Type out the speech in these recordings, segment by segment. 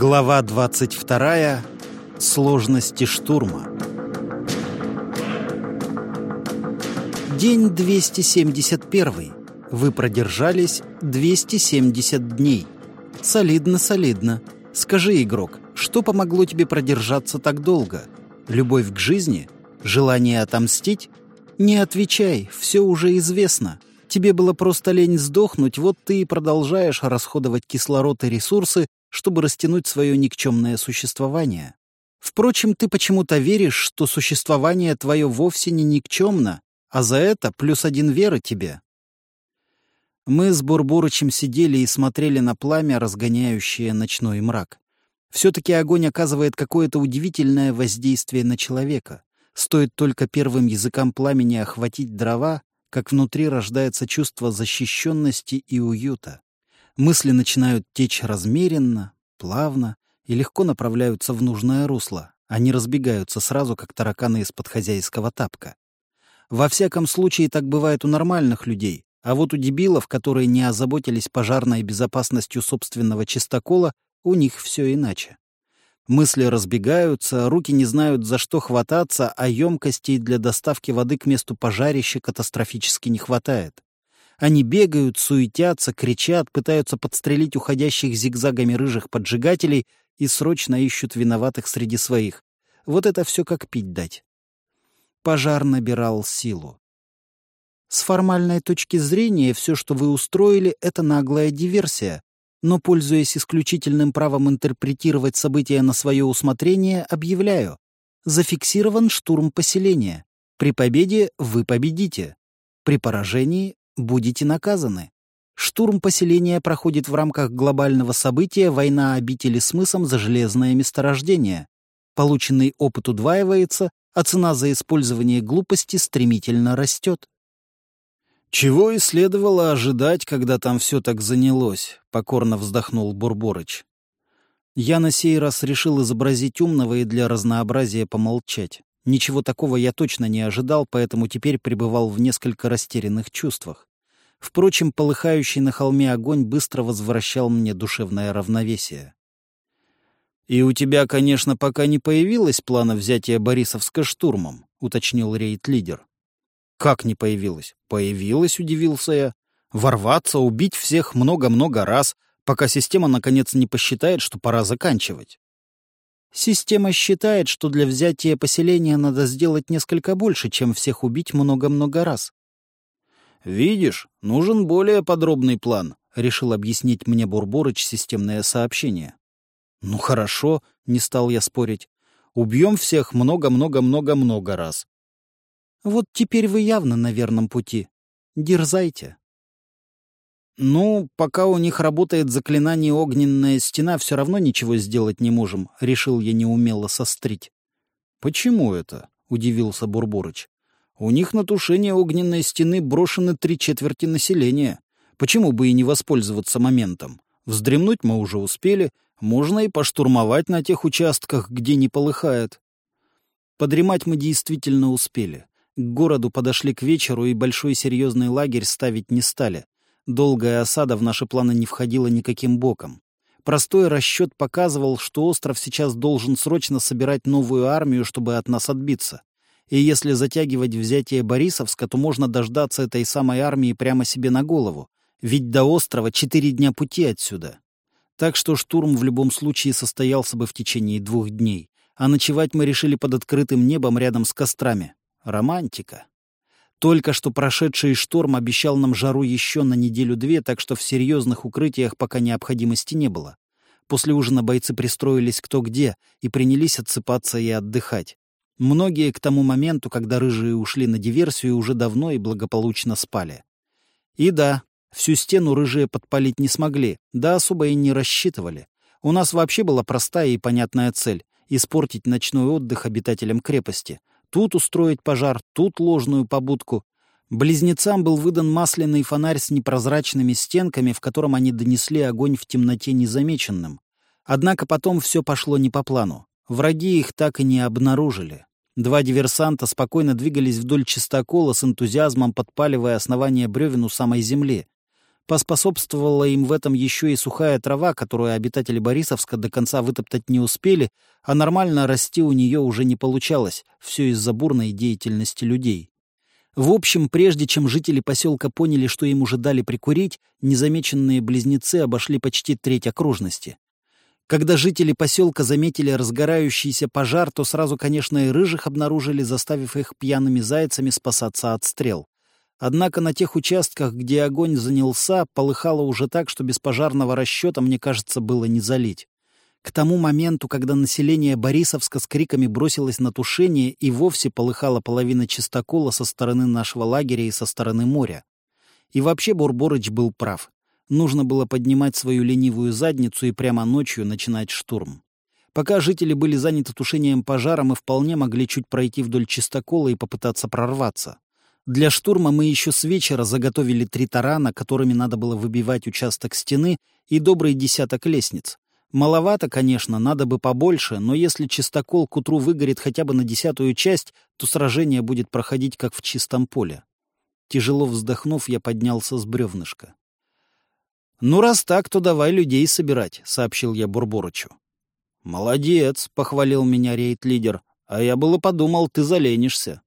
Глава 22. Сложности штурма. День 271. Вы продержались 270 дней. Солидно, солидно. Скажи, игрок, что помогло тебе продержаться так долго? Любовь к жизни? Желание отомстить? Не отвечай, все уже известно. Тебе было просто лень сдохнуть, вот ты и продолжаешь расходовать кислород и ресурсы, чтобы растянуть свое никчемное существование. Впрочем, ты почему-то веришь, что существование твое вовсе не никчемно, а за это плюс один веры тебе. Мы с Бурбурычем сидели и смотрели на пламя, разгоняющее ночной мрак. Все-таки огонь оказывает какое-то удивительное воздействие на человека. Стоит только первым языкам пламени охватить дрова, как внутри рождается чувство защищенности и уюта. Мысли начинают течь размеренно, плавно и легко направляются в нужное русло. Они разбегаются сразу, как тараканы из-под хозяйского тапка. Во всяком случае, так бывает у нормальных людей, а вот у дебилов, которые не озаботились пожарной безопасностью собственного чистокола, у них все иначе. Мысли разбегаются, руки не знают, за что хвататься, а емкостей для доставки воды к месту пожарища катастрофически не хватает. Они бегают, суетятся, кричат, пытаются подстрелить уходящих зигзагами рыжих поджигателей и срочно ищут виноватых среди своих. Вот это все как пить дать. Пожар набирал силу. С формальной точки зрения все, что вы устроили, — это наглая диверсия, но, пользуясь исключительным правом интерпретировать события на свое усмотрение, объявляю. Зафиксирован штурм поселения. При победе вы победите. При поражении будете наказаны. Штурм поселения проходит в рамках глобального события «Война обители с мысом за железное месторождение». Полученный опыт удваивается, а цена за использование глупости стремительно растет. «Чего и следовало ожидать, когда там все так занялось», — покорно вздохнул Бурборыч. Я на сей раз решил изобразить умного и для разнообразия помолчать. Ничего такого я точно не ожидал, поэтому теперь пребывал в несколько растерянных чувствах. Впрочем, полыхающий на холме огонь быстро возвращал мне душевное равновесие. «И у тебя, конечно, пока не появилось плана взятия Борисовска штурмом», — уточнил рейд-лидер. «Как не появилось?» «Появилось», — удивился я. «Ворваться, убить всех много-много раз, пока система, наконец, не посчитает, что пора заканчивать». Система считает, что для взятия поселения надо сделать несколько больше, чем всех убить много-много раз. «Видишь, нужен более подробный план», — решил объяснить мне Бурборыч системное сообщение. «Ну хорошо», — не стал я спорить. «Убьем всех много-много-много-много раз». «Вот теперь вы явно на верном пути. Дерзайте». «Ну, пока у них работает заклинание «Огненная стена», все равно ничего сделать не можем», — решил я неумело сострить. «Почему это?» — удивился Бурборыч. У них на тушение огненной стены брошены три четверти населения. Почему бы и не воспользоваться моментом? Вздремнуть мы уже успели, можно и поштурмовать на тех участках, где не полыхает. Подремать мы действительно успели. К городу подошли к вечеру, и большой серьезный лагерь ставить не стали. Долгая осада в наши планы не входила никаким боком. Простой расчет показывал, что остров сейчас должен срочно собирать новую армию, чтобы от нас отбиться. И если затягивать взятие Борисовска, то можно дождаться этой самой армии прямо себе на голову. Ведь до острова четыре дня пути отсюда. Так что штурм в любом случае состоялся бы в течение двух дней. А ночевать мы решили под открытым небом рядом с кострами. Романтика. Только что прошедший шторм обещал нам жару еще на неделю-две, так что в серьезных укрытиях пока необходимости не было. После ужина бойцы пристроились кто где и принялись отсыпаться и отдыхать. Многие к тому моменту, когда рыжие ушли на диверсию, уже давно и благополучно спали. И да, всю стену рыжие подпалить не смогли, да особо и не рассчитывали. У нас вообще была простая и понятная цель — испортить ночной отдых обитателям крепости. Тут устроить пожар, тут ложную побудку. Близнецам был выдан масляный фонарь с непрозрачными стенками, в котором они донесли огонь в темноте незамеченным. Однако потом все пошло не по плану. Враги их так и не обнаружили. Два диверсанта спокойно двигались вдоль чистокола с энтузиазмом, подпаливая основание бревен у самой земли. Поспособствовала им в этом еще и сухая трава, которую обитатели Борисовска до конца вытоптать не успели, а нормально расти у нее уже не получалось, все из-за бурной деятельности людей. В общем, прежде чем жители поселка поняли, что им уже дали прикурить, незамеченные близнецы обошли почти треть окружности. Когда жители поселка заметили разгорающийся пожар, то сразу, конечно, и рыжих обнаружили, заставив их пьяными зайцами спасаться от стрел. Однако на тех участках, где огонь занялся, полыхало уже так, что без пожарного расчета, мне кажется, было не залить. К тому моменту, когда население Борисовска с криками бросилось на тушение, и вовсе полыхала половина чистокола со стороны нашего лагеря и со стороны моря. И вообще Бурборыч был прав. Нужно было поднимать свою ленивую задницу и прямо ночью начинать штурм. Пока жители были заняты тушением пожара, мы вполне могли чуть пройти вдоль чистокола и попытаться прорваться. Для штурма мы еще с вечера заготовили три тарана, которыми надо было выбивать участок стены, и добрый десяток лестниц. Маловато, конечно, надо бы побольше, но если чистокол к утру выгорит хотя бы на десятую часть, то сражение будет проходить как в чистом поле. Тяжело вздохнув, я поднялся с бревнышка. «Ну, раз так, то давай людей собирать», — сообщил я Бурборычу. «Молодец», — похвалил меня рейд-лидер, — «а я было подумал, ты заленишься».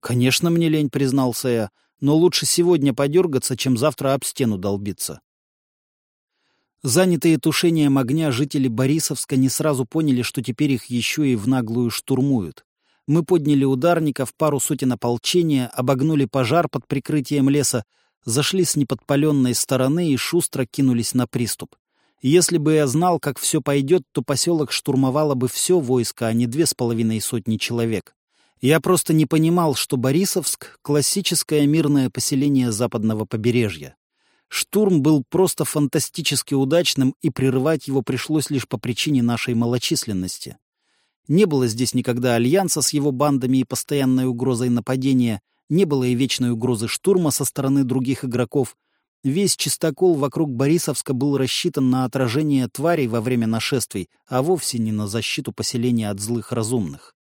«Конечно, мне лень», — признался я, — «но лучше сегодня подергаться, чем завтра об стену долбиться». Занятые тушением огня жители Борисовска не сразу поняли, что теперь их еще и в наглую штурмуют. Мы подняли ударников, пару сотен ополчения, обогнули пожар под прикрытием леса, зашли с неподпаленной стороны и шустро кинулись на приступ. Если бы я знал, как все пойдет, то поселок штурмовало бы все войско, а не две с половиной сотни человек. Я просто не понимал, что Борисовск — классическое мирное поселение западного побережья. Штурм был просто фантастически удачным, и прерывать его пришлось лишь по причине нашей малочисленности. Не было здесь никогда альянса с его бандами и постоянной угрозой нападения, не было и вечной угрозы штурма со стороны других игроков. Весь чистокол вокруг Борисовска был рассчитан на отражение тварей во время нашествий, а вовсе не на защиту поселения от злых разумных.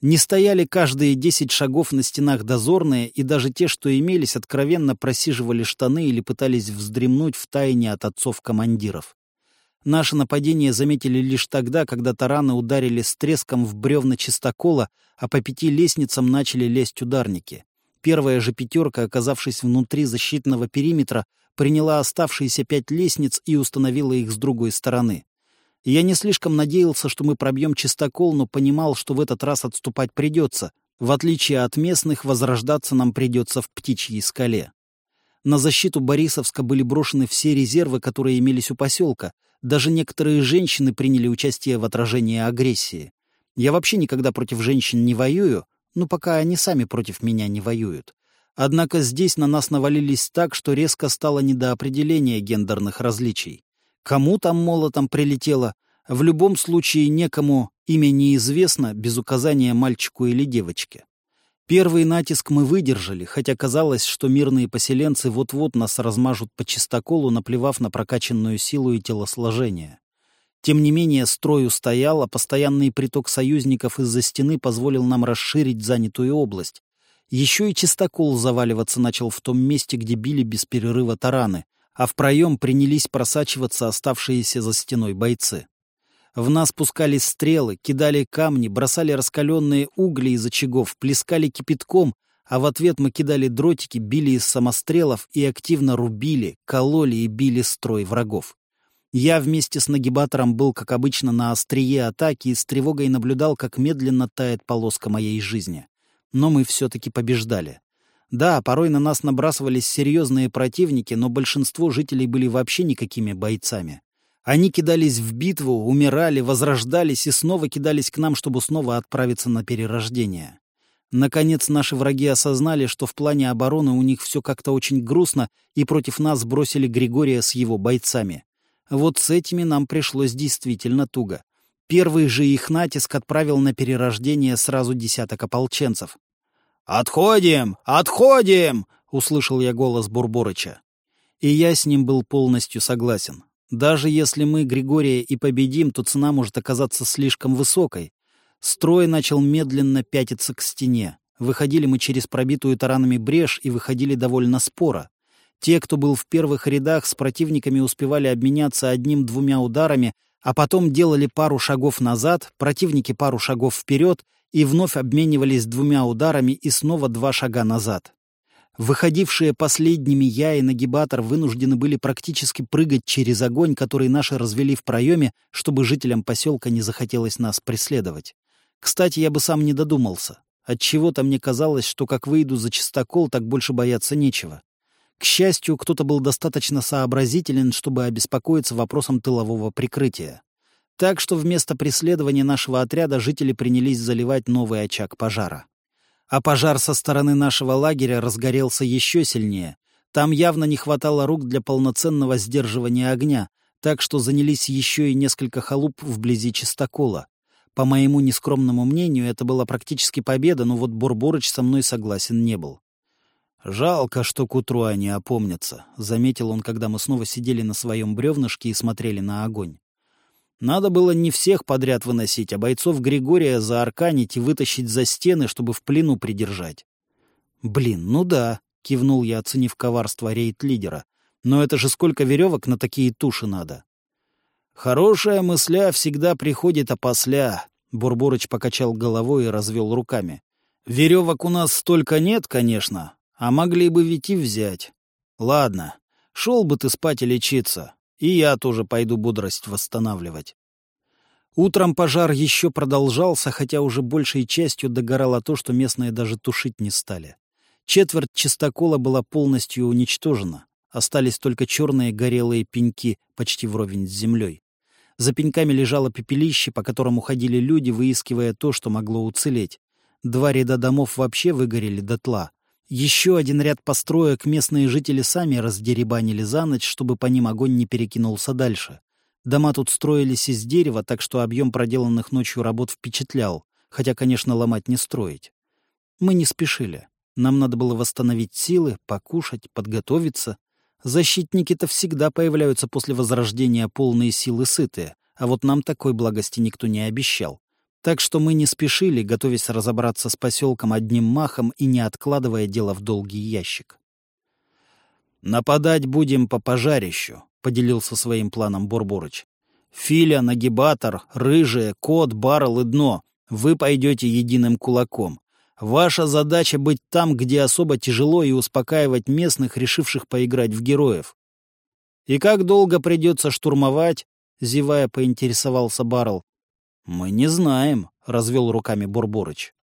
Не стояли каждые десять шагов на стенах дозорные, и даже те, что имелись, откровенно просиживали штаны или пытались вздремнуть в тайне от отцов-командиров. Наше нападение заметили лишь тогда, когда тараны ударили с треском в бревна чистокола, а по пяти лестницам начали лезть ударники. Первая же пятерка, оказавшись внутри защитного периметра, приняла оставшиеся пять лестниц и установила их с другой стороны. Я не слишком надеялся, что мы пробьем чистокол, но понимал, что в этот раз отступать придется. В отличие от местных, возрождаться нам придется в птичьей скале. На защиту Борисовска были брошены все резервы, которые имелись у поселка. Даже некоторые женщины приняли участие в отражении агрессии. Я вообще никогда против женщин не воюю, ну, пока они сами против меня не воюют. Однако здесь на нас навалились так, что резко стало не до определения гендерных различий. Кому там молотом прилетело, в любом случае некому имя неизвестно без указания мальчику или девочке. Первый натиск мы выдержали, хотя казалось, что мирные поселенцы вот-вот нас размажут по чистоколу, наплевав на прокачанную силу и телосложение. Тем не менее, строй устоял, а постоянный приток союзников из-за стены позволил нам расширить занятую область. Еще и чистокол заваливаться начал в том месте, где били без перерыва тараны, а в проем принялись просачиваться оставшиеся за стеной бойцы. В нас пускались стрелы, кидали камни, бросали раскаленные угли из очагов, плескали кипятком, а в ответ мы кидали дротики, били из самострелов и активно рубили, кололи и били строй врагов. Я вместе с нагибатором был, как обычно, на острие атаки и с тревогой наблюдал, как медленно тает полоска моей жизни. Но мы все-таки побеждали. Да, порой на нас набрасывались серьезные противники, но большинство жителей были вообще никакими бойцами. Они кидались в битву, умирали, возрождались и снова кидались к нам, чтобы снова отправиться на перерождение. Наконец наши враги осознали, что в плане обороны у них все как-то очень грустно, и против нас бросили Григория с его бойцами. Вот с этими нам пришлось действительно туго. Первый же их натиск отправил на перерождение сразу десяток ополченцев. «Отходим! Отходим!» — услышал я голос Бурборыча. И я с ним был полностью согласен. Даже если мы Григория и победим, то цена может оказаться слишком высокой. Строй начал медленно пятиться к стене. Выходили мы через пробитую таранами брешь и выходили довольно споро. Те, кто был в первых рядах, с противниками успевали обменяться одним-двумя ударами, а потом делали пару шагов назад, противники пару шагов вперед и вновь обменивались двумя ударами и снова два шага назад. Выходившие последними я и нагибатор вынуждены были практически прыгать через огонь, который наши развели в проеме, чтобы жителям поселка не захотелось нас преследовать. Кстати, я бы сам не додумался. Отчего-то мне казалось, что как выйду за чистокол, так больше бояться нечего. К счастью, кто-то был достаточно сообразителен, чтобы обеспокоиться вопросом тылового прикрытия. Так что вместо преследования нашего отряда жители принялись заливать новый очаг пожара. А пожар со стороны нашего лагеря разгорелся еще сильнее. Там явно не хватало рук для полноценного сдерживания огня, так что занялись еще и несколько халуп вблизи чистокола. По моему нескромному мнению, это была практически победа, но вот Бурборыч со мной согласен не был. «Жалко, что к утру они опомнятся», — заметил он, когда мы снова сидели на своем бревнышке и смотрели на огонь. «Надо было не всех подряд выносить, а бойцов Григория заарканить и вытащить за стены, чтобы в плену придержать». «Блин, ну да», — кивнул я, оценив коварство рейд-лидера. «Но это же сколько веревок на такие туши надо?» «Хорошая мысля всегда приходит опосля», — Бурборыч покачал головой и развел руками. «Веревок у нас столько нет, конечно, а могли бы ведь и взять. Ладно, шел бы ты спать и лечиться, и я тоже пойду бодрость восстанавливать. Утром пожар еще продолжался, хотя уже большей частью догорало то, что местные даже тушить не стали. Четверть чистокола была полностью уничтожена. Остались только черные горелые пеньки, почти вровень с землей. За пеньками лежало пепелище, по которому ходили люди, выискивая то, что могло уцелеть. Два ряда домов вообще выгорели дотла. Еще один ряд построек местные жители сами раздеребанили за ночь, чтобы по ним огонь не перекинулся дальше. Дома тут строились из дерева, так что объем проделанных ночью работ впечатлял, хотя, конечно, ломать не строить. Мы не спешили. Нам надо было восстановить силы, покушать, подготовиться. Защитники-то всегда появляются после возрождения полные силы сытые, а вот нам такой благости никто не обещал. Так что мы не спешили, готовясь разобраться с поселком одним махом и не откладывая дело в долгий ящик. «Нападать будем по пожарищу», — поделился своим планом Бурборыч. «Филя, нагибатор, рыжие, кот, баррел и дно. Вы пойдете единым кулаком. Ваша задача — быть там, где особо тяжело, и успокаивать местных, решивших поиграть в героев. «И как долго придется штурмовать?» — зевая поинтересовался Баррел. «Мы не знаем», — развел руками Бурборыч.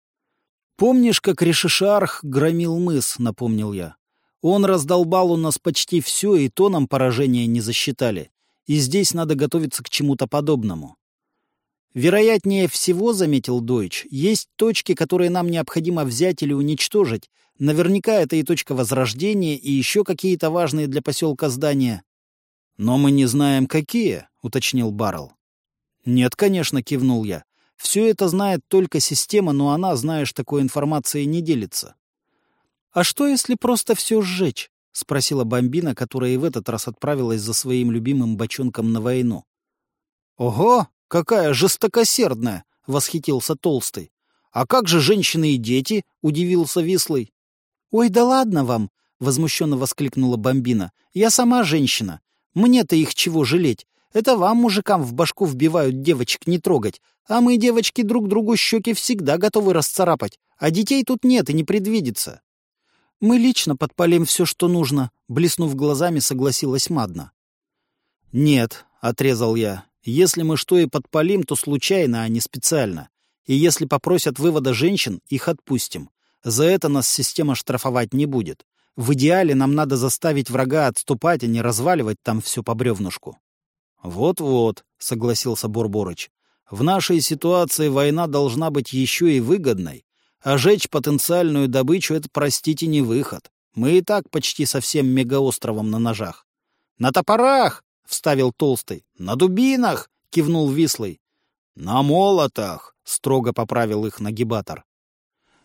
«Помнишь, как Решишарх громил мыс?» — напомнил я. «Он раздолбал у нас почти все, и то нам поражения не засчитали. И здесь надо готовиться к чему-то подобному». «Вероятнее всего, — заметил Дойч, — есть точки, которые нам необходимо взять или уничтожить. Наверняка это и точка Возрождения, и еще какие-то важные для поселка здания». «Но мы не знаем, какие», — уточнил Баррелл. «Нет, конечно», — кивнул я. «Все это знает только система, но она, знаешь, такой информацией не делится». «А что, если просто все сжечь?» — спросила Бомбина, которая и в этот раз отправилась за своим любимым бочонком на войну. «Ого, какая жестокосердная!» — восхитился Толстый. «А как же женщины и дети?» — удивился Вислый. «Ой, да ладно вам!» — возмущенно воскликнула Бомбина. «Я сама женщина. Мне-то их чего жалеть? Это вам, мужикам, в башку вбивают девочек не трогать, а мы, девочки, друг другу щеки всегда готовы расцарапать, а детей тут нет и не предвидится. Мы лично подпалим все, что нужно, блеснув глазами, согласилась Мадна. Нет, отрезал я. Если мы что и подпалим, то случайно, а не специально. И если попросят вывода женщин, их отпустим. За это нас система штрафовать не будет. В идеале нам надо заставить врага отступать, а не разваливать там все по бревнышку. «Вот-вот», — согласился Бурборыч. «В нашей ситуации война должна быть еще и выгодной, а жечь потенциальную добычу — это, простите, не выход. Мы и так почти совсем мегаостровом на ножах». «На топорах!» — вставил Толстый. «На дубинах!» — кивнул Вислый. «На молотах!» — строго поправил их нагибатор.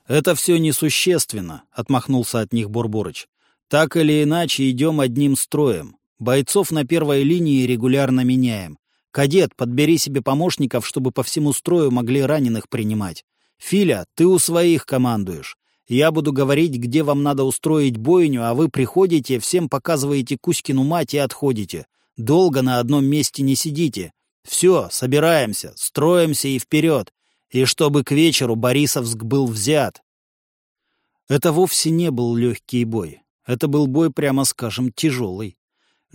«Это все несущественно», — отмахнулся от них Бурборыч. «Так или иначе идем одним строем. Бойцов на первой линии регулярно меняем. Кадет, подбери себе помощников, чтобы по всему строю могли раненых принимать. Филя, ты у своих командуешь. Я буду говорить, где вам надо устроить бойню, а вы приходите, всем показываете Кузькину мать и отходите. Долго на одном месте не сидите. Все, собираемся, строимся и вперед. И чтобы к вечеру Борисовск был взят. Это вовсе не был легкий бой. Это был бой, прямо скажем, тяжелый.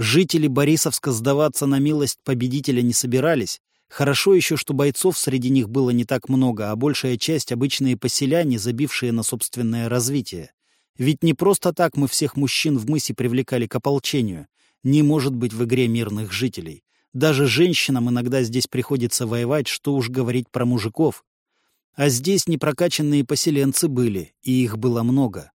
Жители Борисовска сдаваться на милость победителя не собирались, Хорошо еще, что бойцов среди них было не так много, а большая часть — обычные поселяне, забившие на собственное развитие. Ведь не просто так мы всех мужчин в мысе привлекали к ополчению. Не может быть в игре мирных жителей. Даже женщинам иногда здесь приходится воевать, что уж говорить про мужиков. А здесь непрокачанные поселенцы были, и их было много.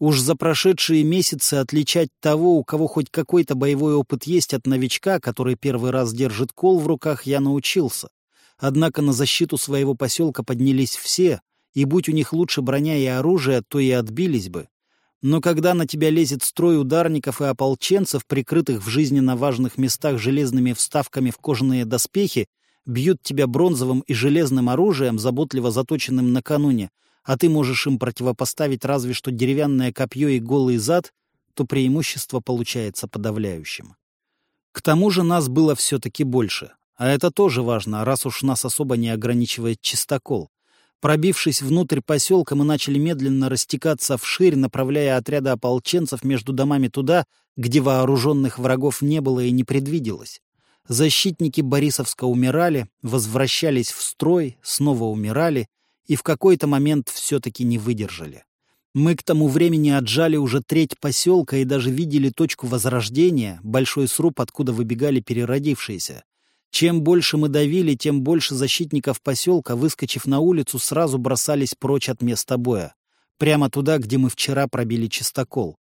Уж за прошедшие месяцы отличать того, у кого хоть какой-то боевой опыт есть от новичка, который первый раз держит кол в руках, я научился. Однако на защиту своего поселка поднялись все, и будь у них лучше броня и оружие, то и отбились бы. Но когда на тебя лезет строй ударников и ополченцев, прикрытых в жизненно важных местах железными вставками в кожаные доспехи, бьют тебя бронзовым и железным оружием, заботливо заточенным накануне, а ты можешь им противопоставить разве что деревянное копье и голый зад, то преимущество получается подавляющим. К тому же нас было все-таки больше. А это тоже важно, раз уж нас особо не ограничивает чистокол. Пробившись внутрь поселка, мы начали медленно растекаться вширь, направляя отряды ополченцев между домами туда, где вооруженных врагов не было и не предвиделось. Защитники Борисовска умирали, возвращались в строй, снова умирали, и в какой-то момент все-таки не выдержали. Мы к тому времени отжали уже треть поселка и даже видели точку возрождения, большой сруб, откуда выбегали переродившиеся. Чем больше мы давили, тем больше защитников поселка, выскочив на улицу, сразу бросались прочь от места боя. Прямо туда, где мы вчера пробили чистокол.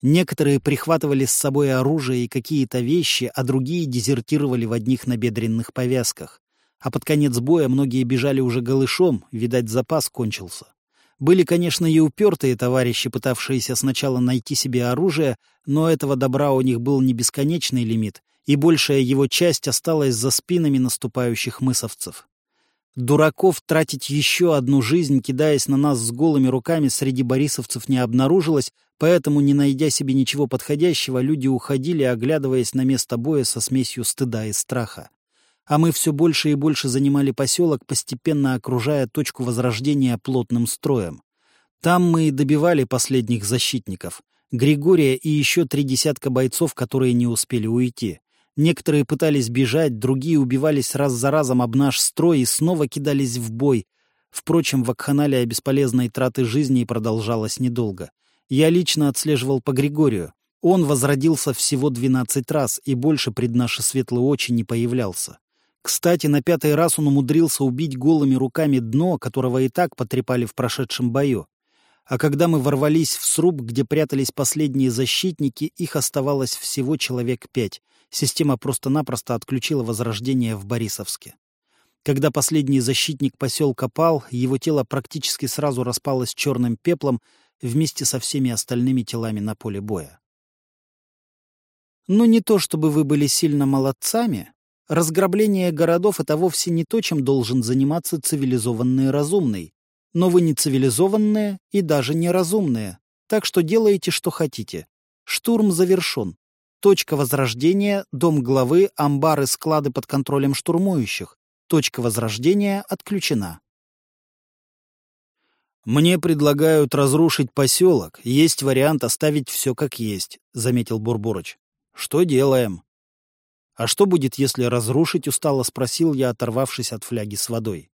Некоторые прихватывали с собой оружие и какие-то вещи, а другие дезертировали в одних набедренных повязках. А под конец боя многие бежали уже голышом, видать, запас кончился. Были, конечно, и упертые товарищи, пытавшиеся сначала найти себе оружие, но этого добра у них был не бесконечный лимит, и большая его часть осталась за спинами наступающих мысовцев. Дураков тратить еще одну жизнь, кидаясь на нас с голыми руками, среди борисовцев не обнаружилось, поэтому, не найдя себе ничего подходящего, люди уходили, оглядываясь на место боя со смесью стыда и страха а мы все больше и больше занимали поселок, постепенно окружая точку возрождения плотным строем. Там мы и добивали последних защитников. Григория и еще три десятка бойцов, которые не успели уйти. Некоторые пытались бежать, другие убивались раз за разом об наш строй и снова кидались в бой. Впрочем, вакханалия бесполезной траты жизни продолжалась недолго. Я лично отслеживал по Григорию. Он возродился всего двенадцать раз и больше пред наши светлые очи не появлялся. Кстати, на пятый раз он умудрился убить голыми руками дно, которого и так потрепали в прошедшем бою. А когда мы ворвались в сруб, где прятались последние защитники, их оставалось всего человек пять. Система просто-напросто отключила возрождение в Борисовске. Когда последний защитник поселка пал, его тело практически сразу распалось черным пеплом вместе со всеми остальными телами на поле боя. «Ну, не то чтобы вы были сильно молодцами», Разграбление городов — это вовсе не то, чем должен заниматься цивилизованный разумный. Но вы не цивилизованные и даже неразумные, так что делаете, что хотите. Штурм завершен. Точка возрождения — дом главы, амбары, склады под контролем штурмующих. Точка возрождения отключена. «Мне предлагают разрушить поселок. Есть вариант оставить все как есть», — заметил Бурборыч. «Что делаем?» «А что будет, если разрушить?» — устало спросил я, оторвавшись от фляги с водой.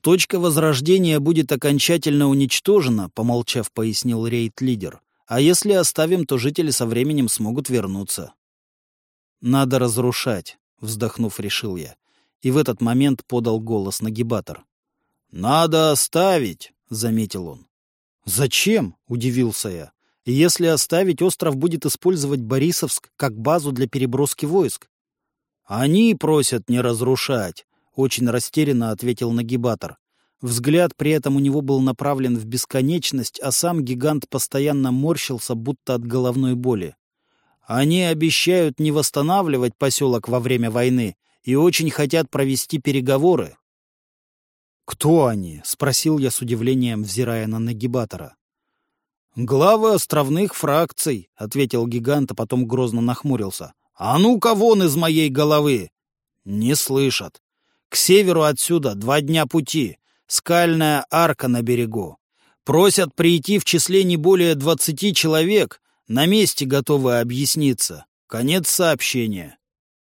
«Точка возрождения будет окончательно уничтожена», — помолчав, пояснил рейд-лидер. «А если оставим, то жители со временем смогут вернуться». «Надо разрушать», — вздохнув, решил я. И в этот момент подал голос нагибатор. «Надо оставить», — заметил он. «Зачем?» — удивился я. И если оставить, остров будет использовать Борисовск как базу для переброски войск. «Они просят не разрушать», — очень растерянно ответил нагибатор. Взгляд при этом у него был направлен в бесконечность, а сам гигант постоянно морщился, будто от головной боли. «Они обещают не восстанавливать поселок во время войны и очень хотят провести переговоры». «Кто они?» — спросил я с удивлением, взирая на нагибатора. «Главы островных фракций», — ответил гигант, а потом грозно нахмурился. «А ну-ка вон из моей головы!» «Не слышат. К северу отсюда два дня пути. Скальная арка на берегу. Просят прийти в числе не более двадцати человек. На месте готовы объясниться. Конец сообщения.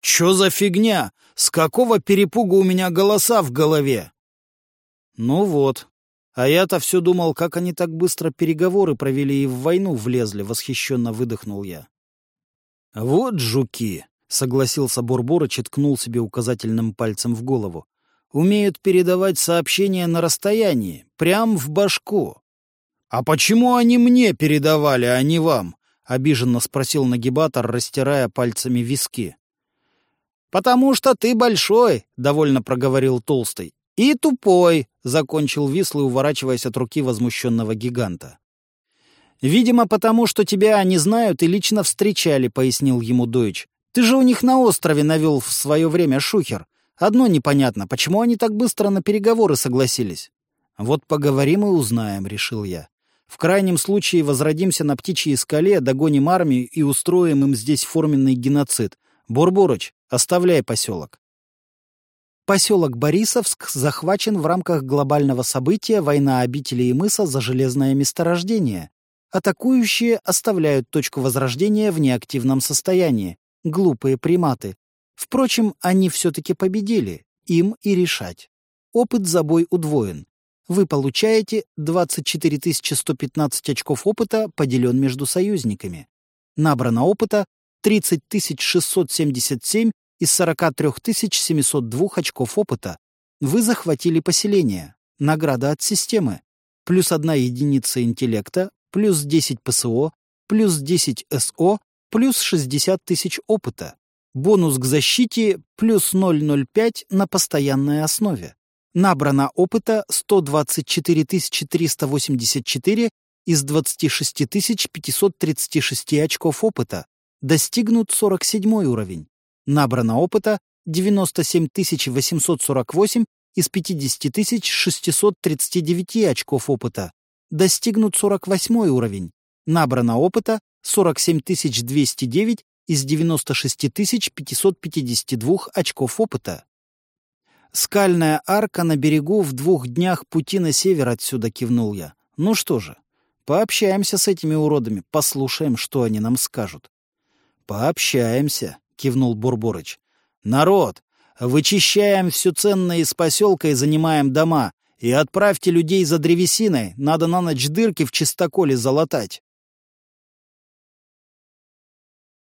Чё за фигня? С какого перепуга у меня голоса в голове? Ну вот, а я-то все думал, как они так быстро переговоры провели и в войну влезли, восхищенно выдохнул я. Вот жуки, согласился Бурборыч и ткнул себе указательным пальцем в голову. Умеют передавать сообщения на расстоянии, прям в башку. А почему они мне передавали, а не вам? обиженно спросил нагибатор, растирая пальцами виски. «Потому что ты большой», — довольно проговорил Толстый. «И тупой», — закончил Вислый, уворачиваясь от руки возмущенного гиганта. «Видимо, потому что тебя они знают и лично встречали», — пояснил ему Дойч. «Ты же у них на острове навел в свое время шухер. Одно непонятно, почему они так быстро на переговоры согласились?» «Вот поговорим и узнаем», — решил я. «В крайнем случае возродимся на птичьей скале, догоним армию и устроим им здесь форменный геноцид. Бурборыч, оставляй поселок». Поселок Борисовск захвачен в рамках глобального события «Война обителей и мыса за железное месторождение». Атакующие оставляют точку возрождения в неактивном состоянии. Глупые приматы. Впрочем, они все-таки победили. Им и решать. Опыт за бой удвоен. Вы получаете 24 115 очков опыта, поделен между союзниками. Набрано опыта 30 677 из 43 702 очков опыта. Вы захватили поселение. Награда от системы. Плюс одна единица интеллекта, плюс 10 ПСО, плюс 10 СО, плюс 60 тысяч опыта. Бонус к защите плюс 0,05 на постоянной основе. Набрано опыта 124 384 из 26 536 очков опыта. Достигнут 47 уровень. Набрано опыта 97 848 из 50 639 очков опыта. Достигнут 48 уровень. Набрано опыта 47 209 из 96 552 очков опыта. Скальная арка на берегу в двух днях пути на север отсюда кивнул я. Ну что же, пообщаемся с этими уродами, послушаем, что они нам скажут. Пообщаемся кивнул Бурборыч. «Народ, вычищаем все ценное из поселка и занимаем дома. И отправьте людей за древесиной, надо на ночь дырки в чистоколе залатать».